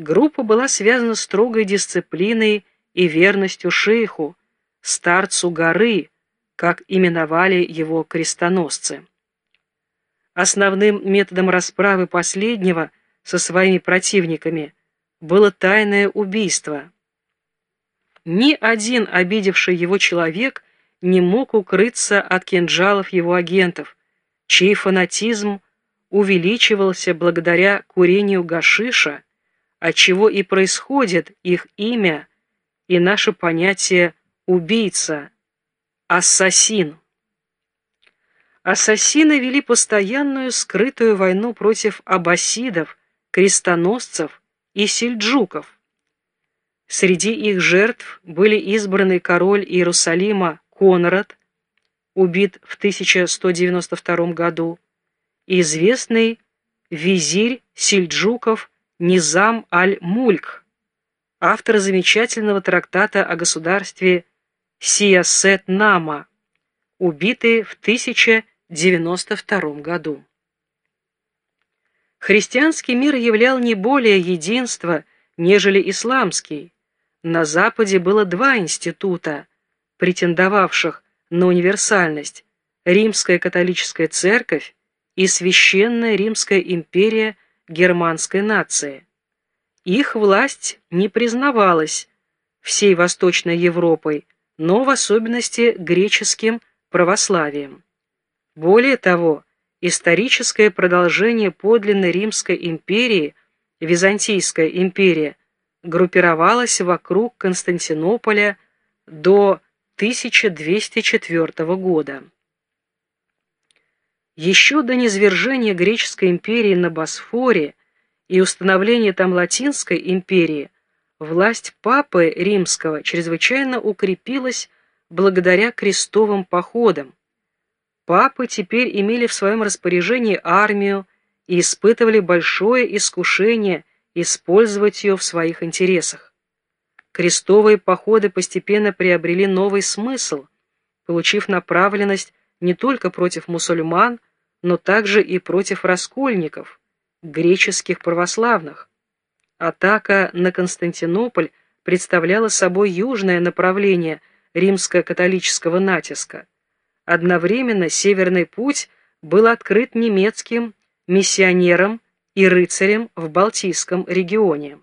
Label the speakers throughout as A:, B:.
A: Группа была связана строгой дисциплиной и верностью шейху, старцу горы, как именовали его крестоносцы. Основным методом расправы последнего со своими противниками было тайное убийство. Ни один обидевший его человек не мог укрыться от кинжалов его агентов, чей фанатизм увеличивался благодаря курению гашиша, отчего и происходит их имя и наше понятие «убийца», «ассасин». Ассасины вели постоянную скрытую войну против аббасидов, крестоносцев и сельджуков. Среди их жертв были избранный король Иерусалима Конрад, убит в 1192 году, и известный визирь сельджуков Низам аль-Мульк, автор замечательного трактата о государстве Сиясет-Нама, убитый в 1092 году. Христианский мир являл не более единство, нежели исламский. На Западе было два института, претендовавших на универсальность – Римская католическая церковь и Священная Римская империя германской нации. Их власть не признавалась всей Восточной Европой, но в особенности греческим православием. Более того, историческое продолжение подлинной Римской империи, Византийская империя, группировалась вокруг Константинополя до 1204 года. Еще до низвержения греческой империи на Босфоре и установления там Латинской империи власть папы римского чрезвычайно укрепилась благодаря крестовым походам. Папы теперь имели в своем распоряжении армию и испытывали большое искушение использовать ее в своих интересах. Крестовые походы постепенно приобрели новый смысл, получив направленность не только против мусульман, но также и против раскольников, греческих православных. Атака на Константинополь представляла собой южное направление римско-католического натиска. Одновременно Северный путь был открыт немецким миссионерам и рыцарям в Балтийском регионе.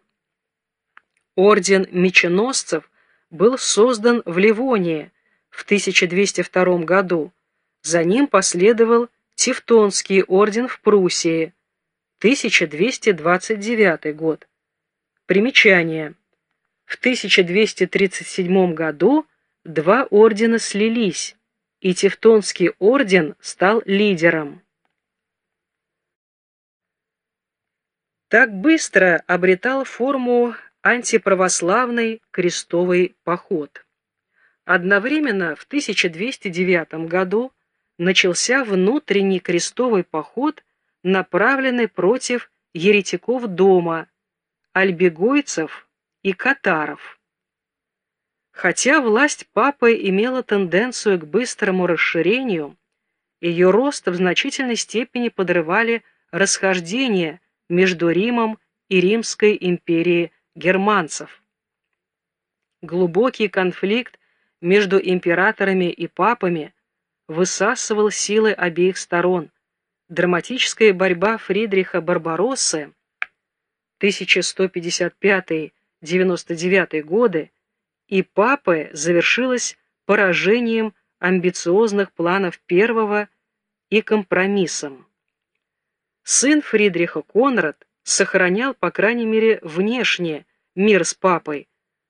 A: Орден меченосцев был создан в Ливонии в 1202 году. За ним последовал Тевтонский орден в Пруссии, 1229 год. Примечание. В 1237 году два ордена слились, и Тевтонский орден стал лидером. Так быстро обретал форму антиправославный крестовый поход. Одновременно в 1209 году начался внутренний крестовый поход, направленный против еретиков дома, альбегойцев и катаров. Хотя власть папы имела тенденцию к быстрому расширению, ее рост в значительной степени подрывали расхождения между Римом и Римской империей германцев. Глубокий конфликт между императорами и папами высасывал силы обеих сторон. Драматическая борьба Фридриха Барбароссы 1155-99 годы и папы завершилась поражением амбициозных планов первого и компромиссом. Сын Фридриха Конрад сохранял, по крайней мере, внешне мир с папой,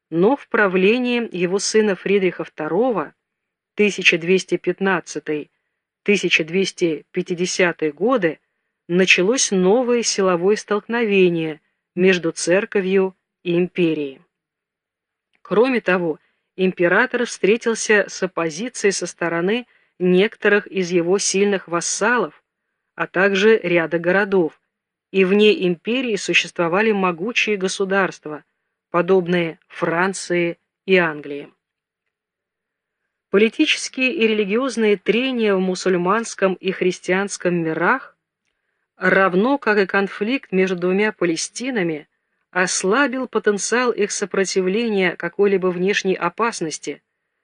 A: но в правлении его сына Фридриха II 1215-1250 годы началось новое силовое столкновение между церковью и империей. Кроме того, император встретился с оппозицией со стороны некоторых из его сильных вассалов, а также ряда городов, и вне империи существовали могучие государства, подобные Франции и Англии. Политические и религиозные трения в мусульманском и христианском мирах, равно как и конфликт между двумя Палестинами, ослабил потенциал их сопротивления какой-либо внешней опасности,